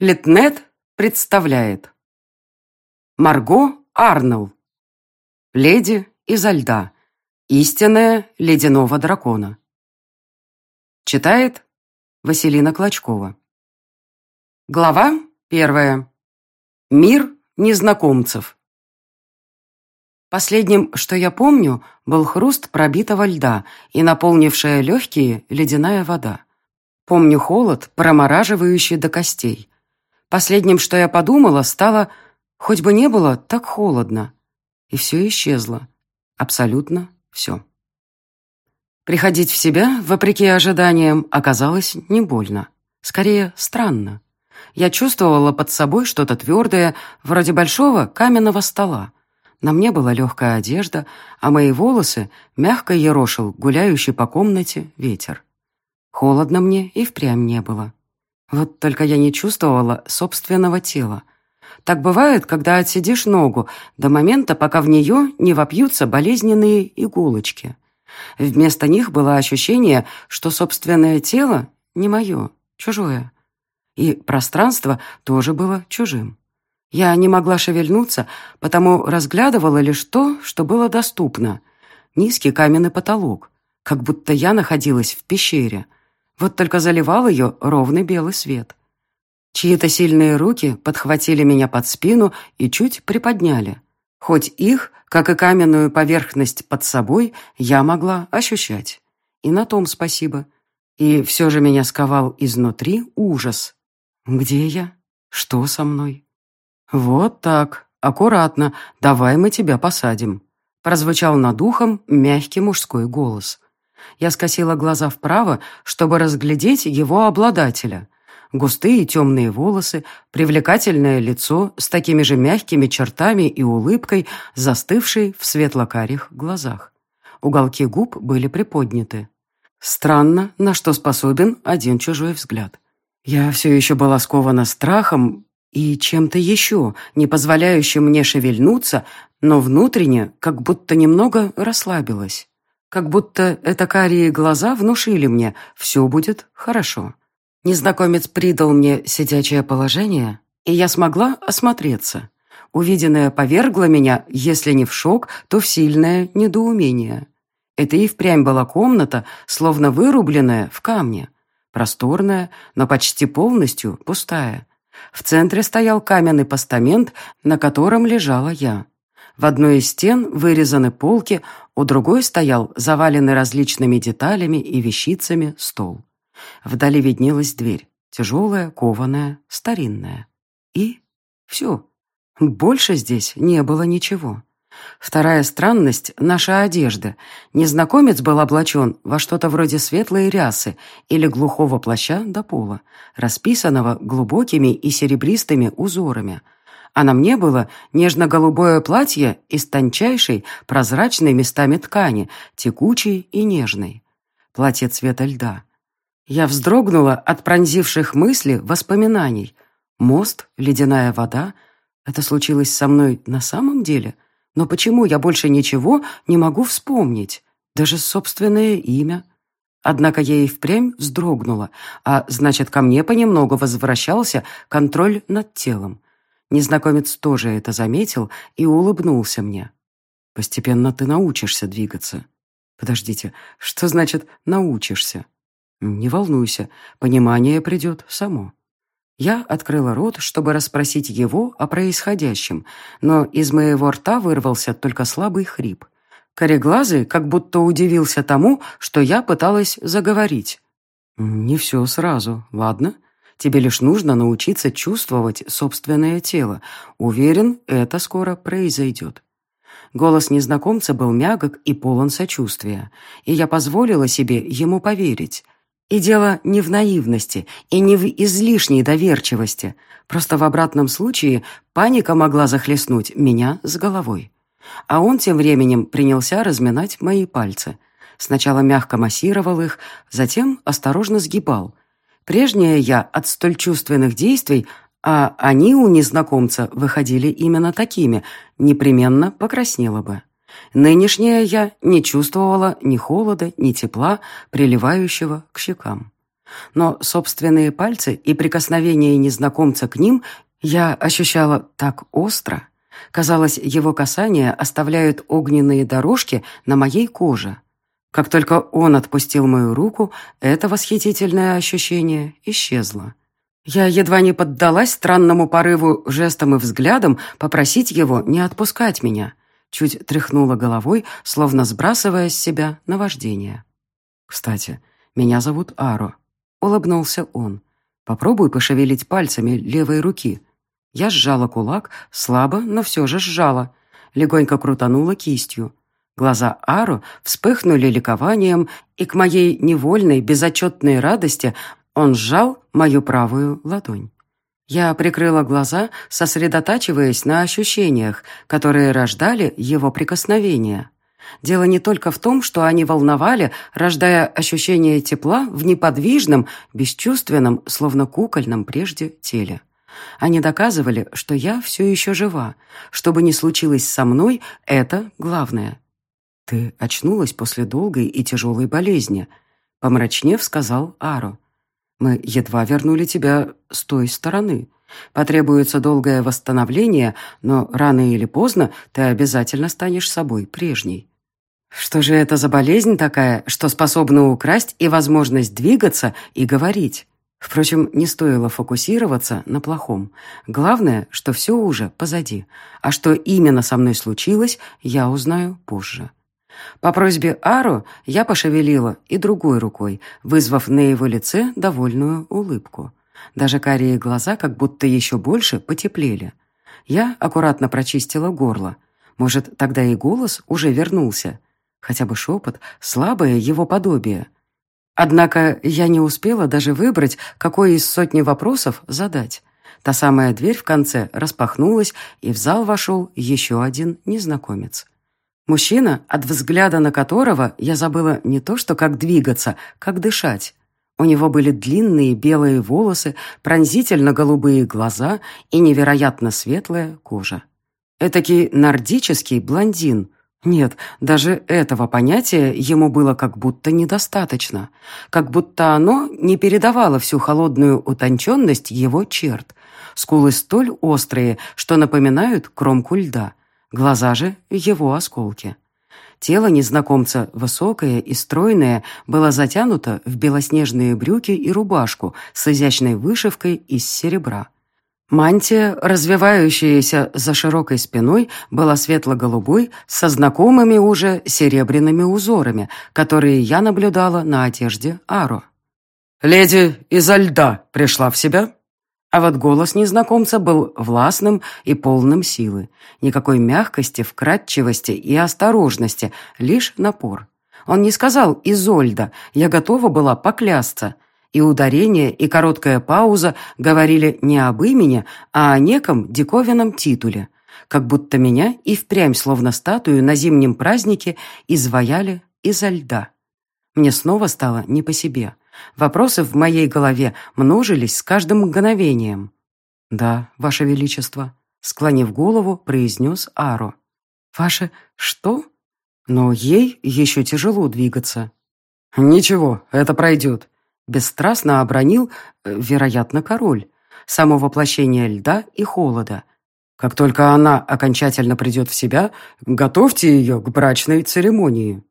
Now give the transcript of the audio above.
Литнет представляет. Марго Арнелл. Леди изо льда. Истинная ледяного дракона. Читает Василина Клочкова. Глава первая. Мир незнакомцев. Последним, что я помню, был хруст пробитого льда и наполнившая легкие ледяная вода. Помню холод, промораживающий до костей. Последним, что я подумала, стало, хоть бы не было так холодно. И все исчезло. Абсолютно все. Приходить в себя, вопреки ожиданиям, оказалось не больно. Скорее, странно. Я чувствовала под собой что-то твердое, вроде большого каменного стола. На мне была легкая одежда, а мои волосы мягко ерошил гуляющий по комнате ветер. Холодно мне и впрямь не было. Вот только я не чувствовала собственного тела. Так бывает, когда отсидишь ногу до момента, пока в нее не вопьются болезненные иголочки. Вместо них было ощущение, что собственное тело не мое, чужое. И пространство тоже было чужим. Я не могла шевельнуться, потому разглядывала лишь то, что было доступно. Низкий каменный потолок, как будто я находилась в пещере. Вот только заливал ее ровный белый свет. Чьи-то сильные руки подхватили меня под спину и чуть приподняли. Хоть их, как и каменную поверхность под собой, я могла ощущать. И на том спасибо. И все же меня сковал изнутри ужас. Где я? Что со мной? Вот так, аккуратно, давай мы тебя посадим. Прозвучал над ухом мягкий мужской голос. Я скосила глаза вправо, чтобы разглядеть его обладателя. Густые темные волосы, привлекательное лицо с такими же мягкими чертами и улыбкой, застывшей в светло-карих глазах. Уголки губ были приподняты. Странно, на что способен один чужой взгляд. Я все еще была скована страхом и чем-то еще, не позволяющим мне шевельнуться, но внутренне как будто немного расслабилась. Как будто это карие глаза внушили мне «все будет хорошо». Незнакомец придал мне сидячее положение, и я смогла осмотреться. Увиденное повергло меня, если не в шок, то в сильное недоумение. Это и впрямь была комната, словно вырубленная в камне. Просторная, но почти полностью пустая. В центре стоял каменный постамент, на котором лежала я. В одной из стен вырезаны полки, у другой стоял заваленный различными деталями и вещицами стол. Вдали виднелась дверь, тяжелая, кованая, старинная. И все. Больше здесь не было ничего. Вторая странность — наша одежда. Незнакомец был облачен во что-то вроде светлой рясы или глухого плаща до пола, расписанного глубокими и серебристыми узорами — а на мне было нежно-голубое платье из тончайшей, прозрачной местами ткани, текучей и нежной. Платье цвета льда. Я вздрогнула от пронзивших мыслей воспоминаний. Мост, ледяная вода. Это случилось со мной на самом деле? Но почему я больше ничего не могу вспомнить? Даже собственное имя. Однако я и впрямь вздрогнула, а значит, ко мне понемногу возвращался контроль над телом. Незнакомец тоже это заметил и улыбнулся мне. «Постепенно ты научишься двигаться». «Подождите, что значит «научишься»?» «Не волнуйся, понимание придет само». Я открыла рот, чтобы расспросить его о происходящем, но из моего рта вырвался только слабый хрип. Кореглазый как будто удивился тому, что я пыталась заговорить. «Не все сразу, ладно?» Тебе лишь нужно научиться чувствовать собственное тело. Уверен, это скоро произойдет». Голос незнакомца был мягок и полон сочувствия, и я позволила себе ему поверить. И дело не в наивности и не в излишней доверчивости. Просто в обратном случае паника могла захлестнуть меня с головой. А он тем временем принялся разминать мои пальцы. Сначала мягко массировал их, затем осторожно сгибал – Прежняя я от столь чувственных действий, а они у незнакомца выходили именно такими, непременно покраснела бы. Нынешняя я не чувствовала ни холода, ни тепла, приливающего к щекам. но собственные пальцы и прикосновение незнакомца к ним я ощущала так остро. Казалось, его касания оставляют огненные дорожки на моей коже. Как только он отпустил мою руку, это восхитительное ощущение исчезло. Я едва не поддалась странному порыву жестом и взглядом попросить его не отпускать меня. Чуть тряхнула головой, словно сбрасывая с себя наваждение. «Кстати, меня зовут Аро», — улыбнулся он. «Попробуй пошевелить пальцами левой руки». Я сжала кулак, слабо, но все же сжала. Легонько крутанула кистью. Глаза Ару вспыхнули ликованием, и к моей невольной, безотчетной радости он сжал мою правую ладонь. Я прикрыла глаза, сосредотачиваясь на ощущениях, которые рождали его прикосновения. Дело не только в том, что они волновали, рождая ощущение тепла в неподвижном, бесчувственном, словно кукольном прежде теле. Они доказывали, что я все еще жива. Что бы ни случилось со мной, это главное. «Ты очнулась после долгой и тяжелой болезни», — помрачнев сказал Аро. «Мы едва вернули тебя с той стороны. Потребуется долгое восстановление, но рано или поздно ты обязательно станешь собой прежней». «Что же это за болезнь такая, что способна украсть и возможность двигаться и говорить?» Впрочем, не стоило фокусироваться на плохом. Главное, что все уже позади. А что именно со мной случилось, я узнаю позже. По просьбе Ару я пошевелила и другой рукой, вызвав на его лице довольную улыбку. Даже карие глаза как будто еще больше потеплели. Я аккуратно прочистила горло. Может, тогда и голос уже вернулся. Хотя бы шепот, слабое его подобие. Однако я не успела даже выбрать, какой из сотни вопросов задать. Та самая дверь в конце распахнулась, и в зал вошел еще один незнакомец. Мужчина, от взгляда на которого я забыла не то что как двигаться, как дышать. У него были длинные белые волосы, пронзительно-голубые глаза и невероятно светлая кожа. Этакий нордический блондин, нет, даже этого понятия ему было как будто недостаточно, как будто оно не передавало всю холодную утонченность его черт. Скулы столь острые, что напоминают кромку льда, глаза же — его осколки. Тело незнакомца, высокое и стройное, было затянуто в белоснежные брюки и рубашку с изящной вышивкой из серебра. Мантия, развивающаяся за широкой спиной, была светло-голубой, со знакомыми уже серебряными узорами, которые я наблюдала на одежде Аро. «Леди изо льда пришла в себя?» А вот голос незнакомца был властным и полным силы. Никакой мягкости, вкрадчивости и осторожности, лишь напор. Он не сказал «Изольда», я готова была поклясться. И ударение, и короткая пауза говорили не об имени, а о неком диковинном титуле. Как будто меня и впрямь, словно статую на зимнем празднике, изваяли изо льда. Мне снова стало не по себе. Вопросы в моей голове множились с каждым мгновением. «Да, Ваше Величество», — склонив голову, произнес Аро. «Ваше что?» «Но ей еще тяжело двигаться». «Ничего, это пройдет», Бесстрастно обронил, э, вероятно, король, само воплощение льда и холода. Как только она окончательно придет в себя, готовьте ее к брачной церемонии.